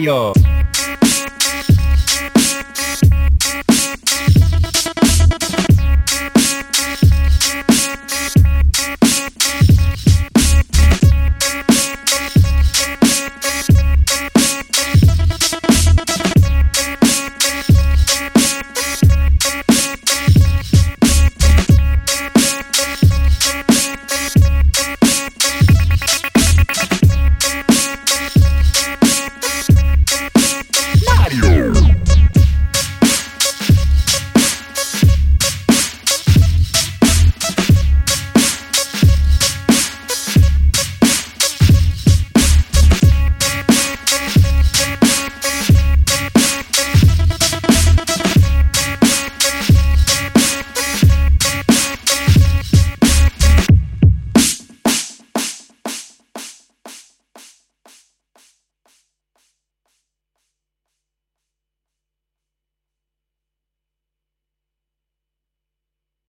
Mario.